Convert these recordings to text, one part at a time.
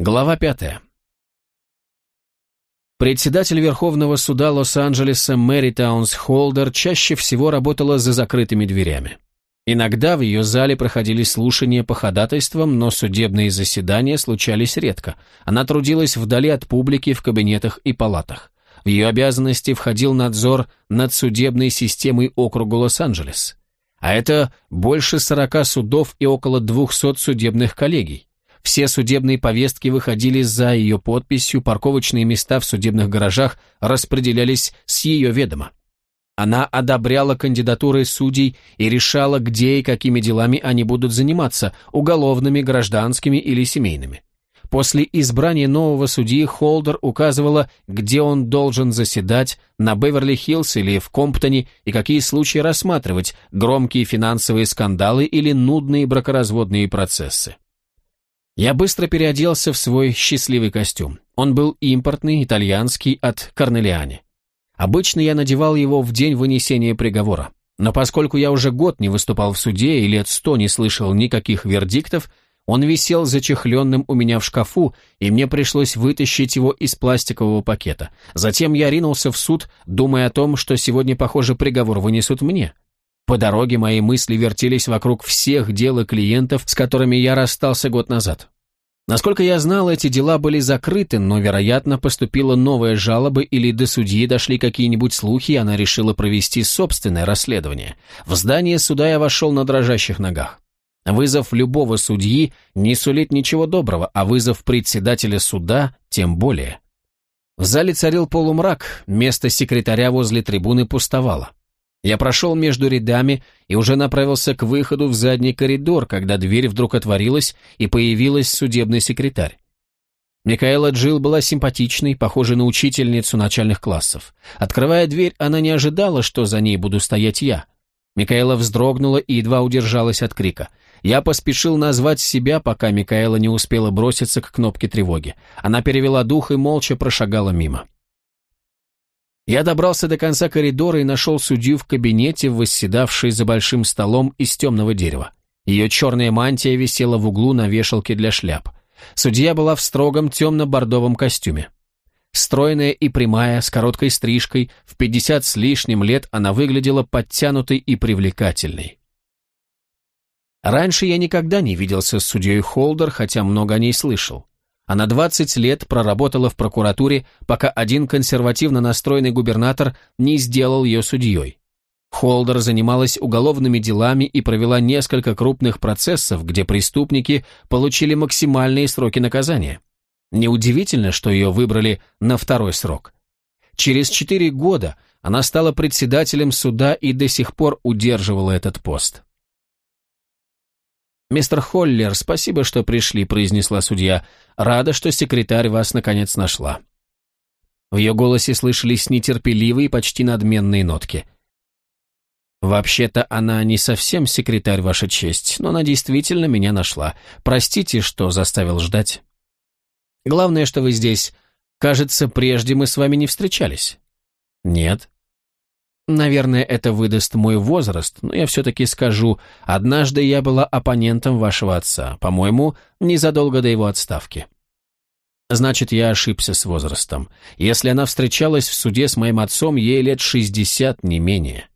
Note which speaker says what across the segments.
Speaker 1: Глава пятая. Председатель Верховного суда Лос-Анджелеса Мэри Таунс Холдер чаще всего работала за закрытыми дверями. Иногда в ее зале проходили слушания по ходатайствам, но судебные заседания случались редко. Она трудилась вдали от публики в кабинетах и палатах. В ее обязанности входил надзор над судебной системой округа Лос-Анджелес. А это больше 40 судов и около 200 судебных коллегий. Все судебные повестки выходили за ее подписью, парковочные места в судебных гаражах распределялись с ее ведома. Она одобряла кандидатуры судей и решала, где и какими делами они будут заниматься, уголовными, гражданскими или семейными. После избрания нового судьи Холдер указывала, где он должен заседать, на Беверли-Хиллз или в Комптоне, и какие случаи рассматривать, громкие финансовые скандалы или нудные бракоразводные процессы. Я быстро переоделся в свой счастливый костюм. Он был импортный, итальянский, от Корнелиани. Обычно я надевал его в день вынесения приговора. Но поскольку я уже год не выступал в суде и лет сто не слышал никаких вердиктов, он висел зачехленным у меня в шкафу, и мне пришлось вытащить его из пластикового пакета. Затем я ринулся в суд, думая о том, что сегодня, похоже, приговор вынесут мне. По дороге мои мысли вертелись вокруг всех дел и клиентов, с которыми я расстался год назад. Насколько я знал, эти дела были закрыты, но, вероятно, поступила новая жалоба или до судьи дошли какие-нибудь слухи, и она решила провести собственное расследование. В здание суда я вошел на дрожащих ногах. Вызов любого судьи не сулит ничего доброго, а вызов председателя суда тем более. В зале царил полумрак, место секретаря возле трибуны пустовало. Я прошел между рядами и уже направился к выходу в задний коридор, когда дверь вдруг отворилась и появилась судебный секретарь. Микаэла Джилл была симпатичной, похожей на учительницу начальных классов. Открывая дверь, она не ожидала, что за ней буду стоять я. Микаэла вздрогнула и едва удержалась от крика. Я поспешил назвать себя, пока Микаэла не успела броситься к кнопке тревоги. Она перевела дух и молча прошагала мимо. Я добрался до конца коридора и нашел судью в кабинете, восседавшей за большим столом из темного дерева. Ее черная мантия висела в углу на вешалке для шляп. Судья была в строгом темно-бордовом костюме. Стройная и прямая, с короткой стрижкой, в пятьдесят с лишним лет она выглядела подтянутой и привлекательной. Раньше я никогда не виделся с судьей Холдер, хотя много о ней слышал. Она 20 лет проработала в прокуратуре, пока один консервативно настроенный губернатор не сделал ее судьей. Холдер занималась уголовными делами и провела несколько крупных процессов, где преступники получили максимальные сроки наказания. Неудивительно, что ее выбрали на второй срок. Через четыре года она стала председателем суда и до сих пор удерживала этот пост. «Мистер Холлер, спасибо, что пришли», — произнесла судья. «Рада, что секретарь вас наконец нашла». В ее голосе слышались нетерпеливые, почти надменные нотки. «Вообще-то она не совсем секретарь, Ваша честь, но она действительно меня нашла. Простите, что заставил ждать. Главное, что вы здесь. Кажется, прежде мы с вами не встречались». «Нет». Наверное, это выдаст мой возраст, но я все-таки скажу, однажды я была оппонентом вашего отца, по-моему, незадолго до его отставки. Значит, я ошибся с возрастом. Если она встречалась в суде с моим отцом, ей лет шестьдесят, не менее.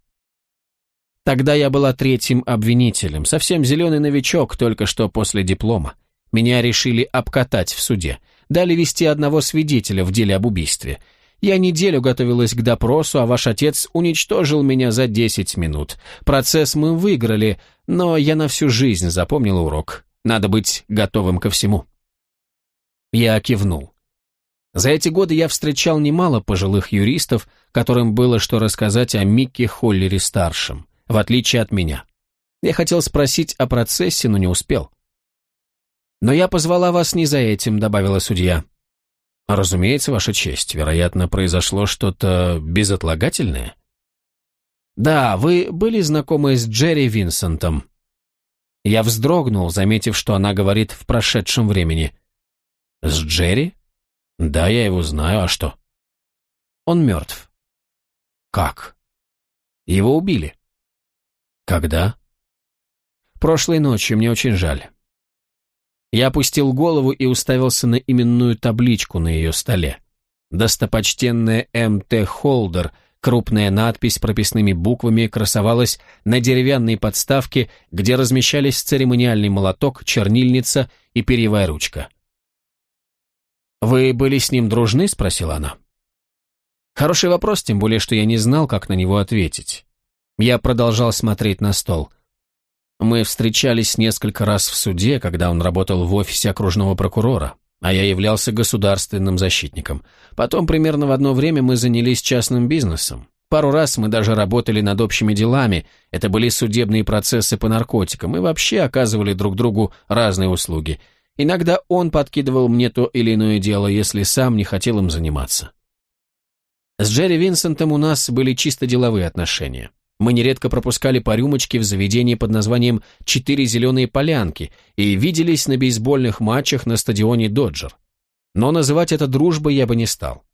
Speaker 1: Тогда я была третьим обвинителем, совсем зеленый новичок, только что после диплома. Меня решили обкатать в суде. Дали вести одного свидетеля в деле об убийстве – я неделю готовилась к допросу, а ваш отец уничтожил меня за десять минут. Процесс мы выиграли, но я на всю жизнь запомнил урок. Надо быть готовым ко всему. Я кивнул. За эти годы я встречал немало пожилых юристов, которым было что рассказать о Микке Холлере-старшем, в отличие от меня. Я хотел спросить о процессе, но не успел. «Но я позвала вас не за этим», — добавила судья. «Разумеется, Ваша честь. Вероятно, произошло что-то безотлагательное?» «Да, вы были знакомы с Джерри Винсентом?» Я вздрогнул, заметив, что она говорит в прошедшем времени. «С Джерри? Да, я его знаю, а что?» «Он мертв». «Как?» «Его убили». «Когда?» «Прошлой ночью, мне очень жаль». Я опустил голову и уставился на именную табличку на ее столе. Достопочтенная М.Т. Холдер, крупная надпись прописными буквами красовалась на деревянной подставке, где размещались церемониальный молоток, чернильница и перьевая ручка. «Вы были с ним дружны?» — спросила она. Хороший вопрос, тем более, что я не знал, как на него ответить. Я продолжал смотреть на стол. Мы встречались несколько раз в суде, когда он работал в офисе окружного прокурора, а я являлся государственным защитником. Потом примерно в одно время мы занялись частным бизнесом. Пару раз мы даже работали над общими делами, это были судебные процессы по наркотикам, и вообще оказывали друг другу разные услуги. Иногда он подкидывал мне то или иное дело, если сам не хотел им заниматься. С Джерри Винсентом у нас были чисто деловые отношения. Мы нередко пропускали по рюмочке в заведении под названием «Четыре зеленые полянки» и виделись на бейсбольных матчах на стадионе «Доджер». Но называть это дружбой я бы не стал.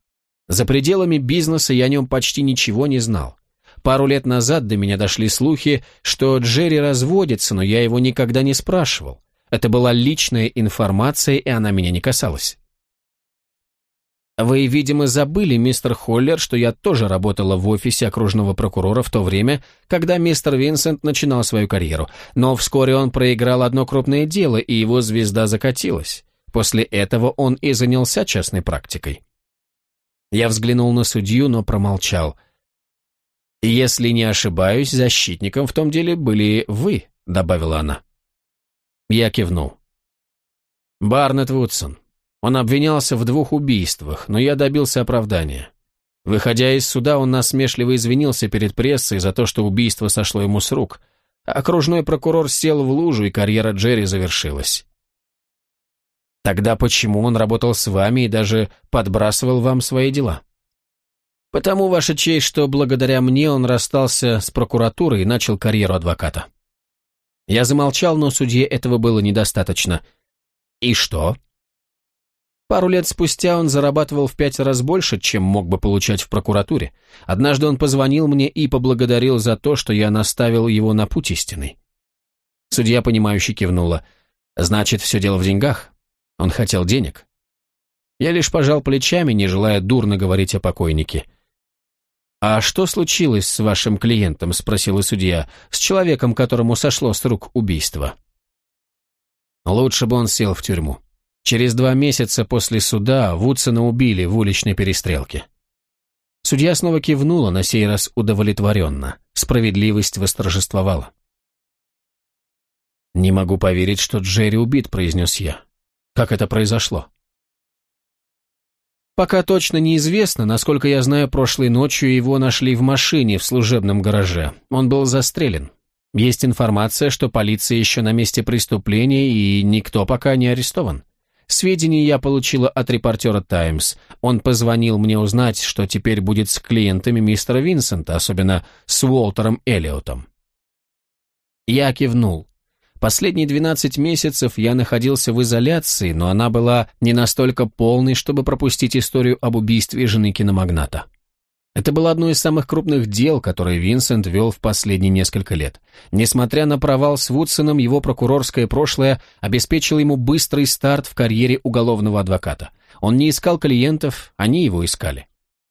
Speaker 1: За пределами бизнеса я о нем почти ничего не знал. Пару лет назад до меня дошли слухи, что Джерри разводится, но я его никогда не спрашивал. Это была личная информация, и она меня не касалась. Вы, видимо, забыли, мистер Холлер, что я тоже работала в офисе окружного прокурора в то время, когда мистер Винсент начинал свою карьеру, но вскоре он проиграл одно крупное дело, и его звезда закатилась. После этого он и занялся частной практикой. Я взглянул на судью, но промолчал. «Если не ошибаюсь, защитником в том деле были вы», — добавила она. Я кивнул. «Барнетт Вудсон, он обвинялся в двух убийствах, но я добился оправдания. Выходя из суда, он насмешливо извинился перед прессой за то, что убийство сошло ему с рук. Окружной прокурор сел в лужу, и карьера Джерри завершилась. Тогда почему он работал с вами и даже подбрасывал вам свои дела? Потому, Ваша честь, что благодаря мне он расстался с прокуратурой и начал карьеру адвоката. Я замолчал, но судье этого было недостаточно. И что? Пару лет спустя он зарабатывал в пять раз больше, чем мог бы получать в прокуратуре. Однажды он позвонил мне и поблагодарил за то, что я наставил его на путь истинный. Судья, понимающе кивнула. «Значит, все дело в деньгах? Он хотел денег?» Я лишь пожал плечами, не желая дурно говорить о покойнике. «А что случилось с вашим клиентом?» – спросила судья. «С человеком, которому сошло с рук убийство?» «Лучше бы он сел в тюрьму. Через два месяца после суда Вудсона убили в уличной перестрелке. Судья снова кивнула, на сей раз удовлетворенно. Справедливость восторжествовала. «Не могу поверить, что Джерри убит», — произнес я. «Как это произошло?» Пока точно неизвестно, насколько я знаю, прошлой ночью его нашли в машине в служебном гараже. Он был застрелен. Есть информация, что полиция еще на месте преступления, и никто пока не арестован. Сведения я получила от репортера «Таймс». Он позвонил мне узнать, что теперь будет с клиентами мистера Винсента, особенно с Уолтером Эллиотом. Я кивнул. Последние 12 месяцев я находился в изоляции, но она была не настолько полной, чтобы пропустить историю об убийстве жены киномагната. Это было одно из самых крупных дел, которые Винсент вел в последние несколько лет. Несмотря на провал с Вудсоном, его прокурорское прошлое обеспечило ему быстрый старт в карьере уголовного адвоката. Он не искал клиентов, они его искали.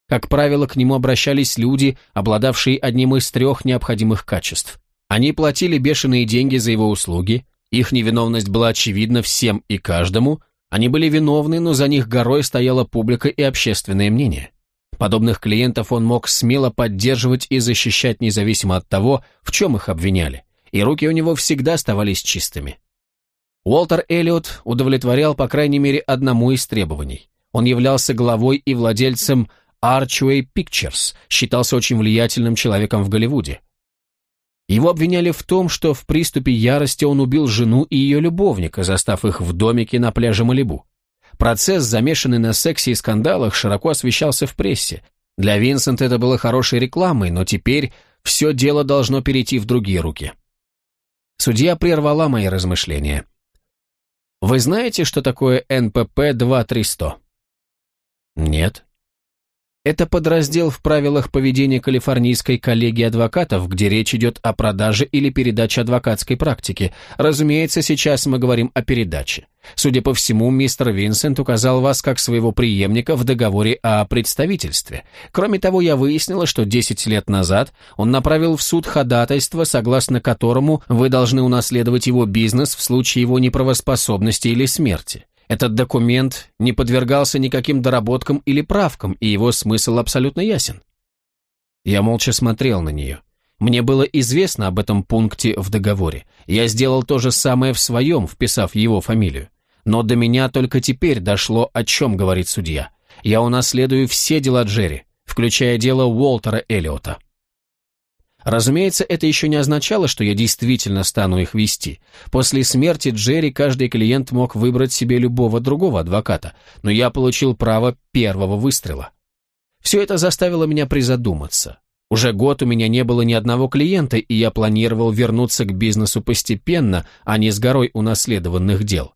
Speaker 1: Как правило, к нему обращались люди, обладавшие одним из трех необходимых качеств. Они платили бешеные деньги за его услуги, их невиновность была очевидна всем и каждому, они были виновны, но за них горой стояла публика и общественное мнение. Подобных клиентов он мог смело поддерживать и защищать независимо от того, в чем их обвиняли, и руки у него всегда оставались чистыми. Уолтер Эллиот удовлетворял по крайней мере одному из требований. Он являлся главой и владельцем Archway Pictures, считался очень влиятельным человеком в Голливуде. Его обвиняли в том, что в приступе ярости он убил жену и ее любовника, застав их в домике на пляже Малибу. Процесс, замешанный на сексе и скандалах, широко освещался в прессе. Для Винсента это было хорошей рекламой, но теперь все дело должно перейти в другие руки. Судья прервала мои размышления. «Вы знаете, что такое НПП-2300?» «Нет». Это подраздел в правилах поведения Калифорнийской коллегии адвокатов, где речь идет о продаже или передаче адвокатской практики. Разумеется, сейчас мы говорим о передаче. Судя по всему, мистер Винсент указал вас как своего преемника в договоре о представительстве. Кроме того, я выяснила, что 10 лет назад он направил в суд ходатайство, согласно которому вы должны унаследовать его бизнес в случае его неправоспособности или смерти. Этот документ не подвергался никаким доработкам или правкам, и его смысл абсолютно ясен. Я молча смотрел на нее. Мне было известно об этом пункте в договоре. Я сделал то же самое в своем, вписав его фамилию. Но до меня только теперь дошло, о чем говорит судья. Я унаследую все дела Джерри, включая дело Уолтера Эллиота. Разумеется, это еще не означало, что я действительно стану их вести. После смерти Джерри каждый клиент мог выбрать себе любого другого адвоката, но я получил право первого выстрела. Все это заставило меня призадуматься. Уже год у меня не было ни одного клиента, и я планировал вернуться к бизнесу постепенно, а не с горой унаследованных дел.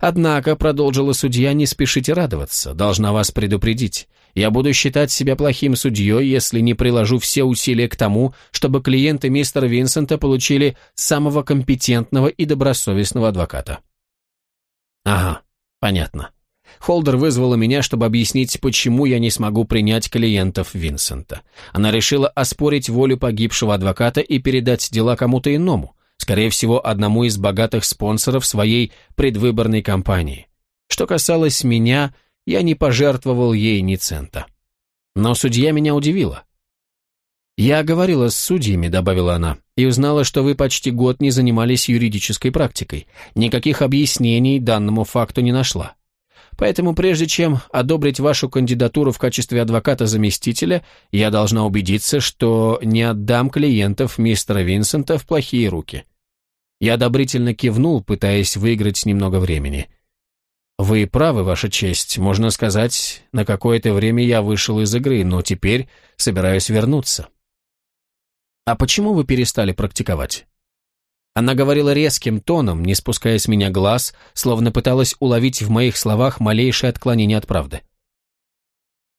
Speaker 1: Однако, продолжила судья, не спешите радоваться, должна вас предупредить. Я буду считать себя плохим судьей, если не приложу все усилия к тому, чтобы клиенты мистера Винсента получили самого компетентного и добросовестного адвоката. Ага, понятно. Холдер вызвала меня, чтобы объяснить, почему я не смогу принять клиентов Винсента. Она решила оспорить волю погибшего адвоката и передать дела кому-то иному, скорее всего, одному из богатых спонсоров своей предвыборной кампании. Что касалось меня, я не пожертвовал ей ни цента. Но судья меня удивила. «Я говорила с судьями», — добавила она, «и узнала, что вы почти год не занимались юридической практикой. Никаких объяснений данному факту не нашла. Поэтому прежде чем одобрить вашу кандидатуру в качестве адвоката-заместителя, я должна убедиться, что не отдам клиентов мистера Винсента в плохие руки». Я одобрительно кивнул, пытаясь выиграть немного времени. «Вы правы, Ваша честь. Можно сказать, на какое-то время я вышел из игры, но теперь собираюсь вернуться». «А почему вы перестали практиковать?» Она говорила резким тоном, не спуская с меня глаз, словно пыталась уловить в моих словах малейшее отклонение от правды.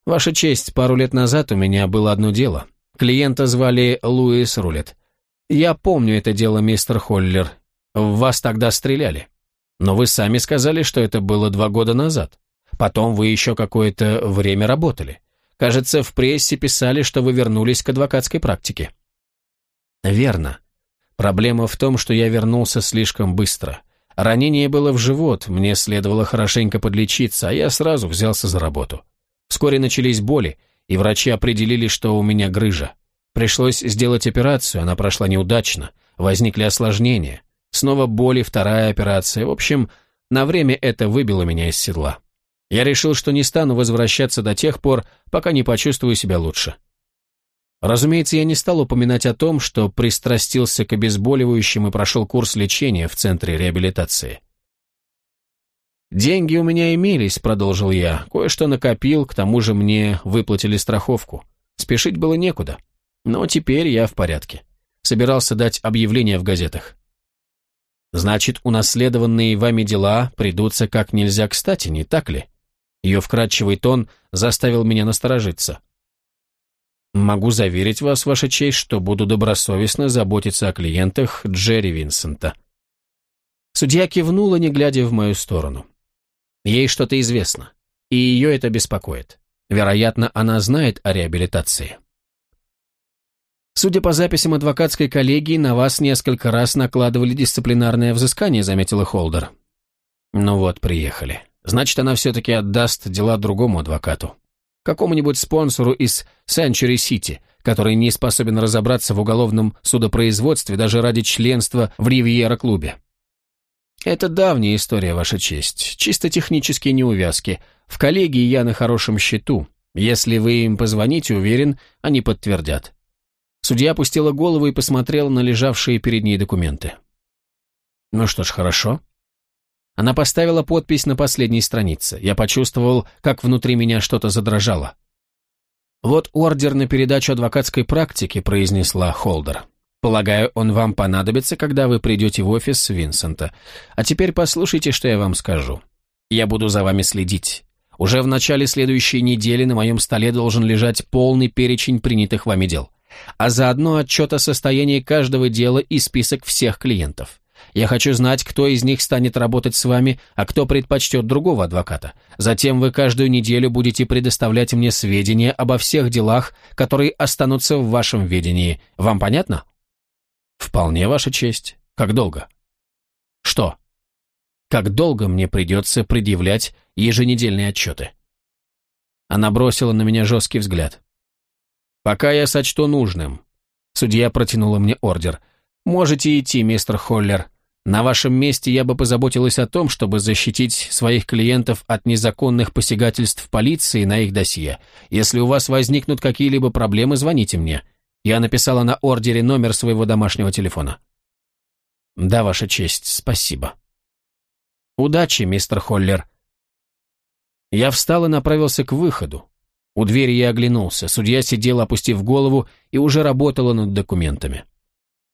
Speaker 1: «Ваша честь, пару лет назад у меня было одно дело. Клиента звали Луис Рулет. Я помню это дело, мистер Холлер. В вас тогда стреляли. Но вы сами сказали, что это было два года назад. Потом вы еще какое-то время работали. Кажется, в прессе писали, что вы вернулись к адвокатской практике. Верно. Проблема в том, что я вернулся слишком быстро. Ранение было в живот, мне следовало хорошенько подлечиться, а я сразу взялся за работу. Вскоре начались боли, и врачи определили, что у меня грыжа. Пришлось сделать операцию, она прошла неудачно, возникли осложнения. Снова боли, вторая операция. В общем, на время это выбило меня из седла. Я решил, что не стану возвращаться до тех пор, пока не почувствую себя лучше. Разумеется, я не стал упоминать о том, что пристрастился к обезболивающим и прошел курс лечения в центре реабилитации. «Деньги у меня имелись», — продолжил я. «Кое-что накопил, к тому же мне выплатили страховку. Спешить было некуда. Но теперь я в порядке. Собирался дать объявление в газетах. Значит, унаследованные вами дела придутся как нельзя кстати, не так ли? Ее вкрадчивый тон заставил меня насторожиться. Могу заверить вас, Ваша честь, что буду добросовестно заботиться о клиентах Джерри Винсента. Судья кивнула, не глядя в мою сторону. Ей что-то известно, и ее это беспокоит. Вероятно, она знает о реабилитации. Судя по записям адвокатской коллегии, на вас несколько раз накладывали дисциплинарное взыскание, заметила Холдер. Ну вот, приехали. Значит, она все-таки отдаст дела другому адвокату. Какому-нибудь спонсору из Century City, который не способен разобраться в уголовном судопроизводстве даже ради членства в Ривьера-клубе. Это давняя история, Ваша честь. Чисто технические неувязки. В коллегии я на хорошем счету. Если вы им позвоните, уверен, они подтвердят. Судья опустила голову и посмотрела на лежавшие перед ней документы. Ну что ж, хорошо. Она поставила подпись на последней странице. Я почувствовал, как внутри меня что-то задрожало. «Вот ордер на передачу адвокатской практики», — произнесла Холдер. «Полагаю, он вам понадобится, когда вы придете в офис Винсента. А теперь послушайте, что я вам скажу. Я буду за вами следить. Уже в начале следующей недели на моем столе должен лежать полный перечень принятых вами дел, а заодно отчет о состоянии каждого дела и список всех клиентов. Я хочу знать, кто из них станет работать с вами, а кто предпочтет другого адвоката. Затем вы каждую неделю будете предоставлять мне сведения обо всех делах, которые останутся в вашем ведении. Вам понятно? Вполне, Ваша честь. Как долго? Что? Как долго мне придется предъявлять еженедельные отчеты. Она бросила на меня жесткий взгляд. «Пока я сочту нужным». Судья протянула мне ордер. «Можете идти, мистер Холлер. На вашем месте я бы позаботилась о том, чтобы защитить своих клиентов от незаконных посягательств полиции на их досье. Если у вас возникнут какие-либо проблемы, звоните мне. Я написала на ордере номер своего домашнего телефона». «Да, Ваша честь, спасибо». «Удачи, мистер Холлер», я встал и направился к выходу. У двери я оглянулся. Судья сидела, опустив голову, и уже работала над документами.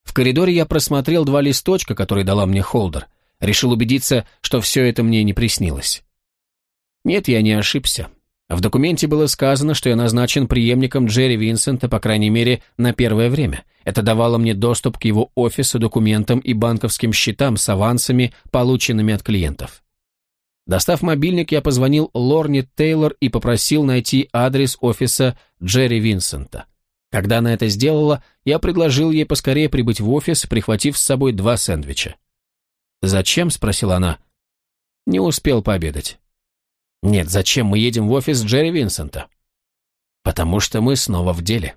Speaker 1: В коридоре я просмотрел два листочка, которые дала мне Холдер. Решил убедиться, что все это мне не приснилось. Нет, я не ошибся. В документе было сказано, что я назначен преемником Джерри Винсента, по крайней мере, на первое время. Это давало мне доступ к его офису, документам и банковским счетам с авансами, полученными от клиентов. Достав мобильник, я позвонил Лорне Тейлор и попросил найти адрес офиса Джерри Винсента. Когда она это сделала, я предложил ей поскорее прибыть в офис, прихватив с собой два сэндвича. «Зачем?» – спросила она. «Не успел пообедать». «Нет, зачем мы едем в офис Джерри Винсента?» «Потому что мы снова в деле».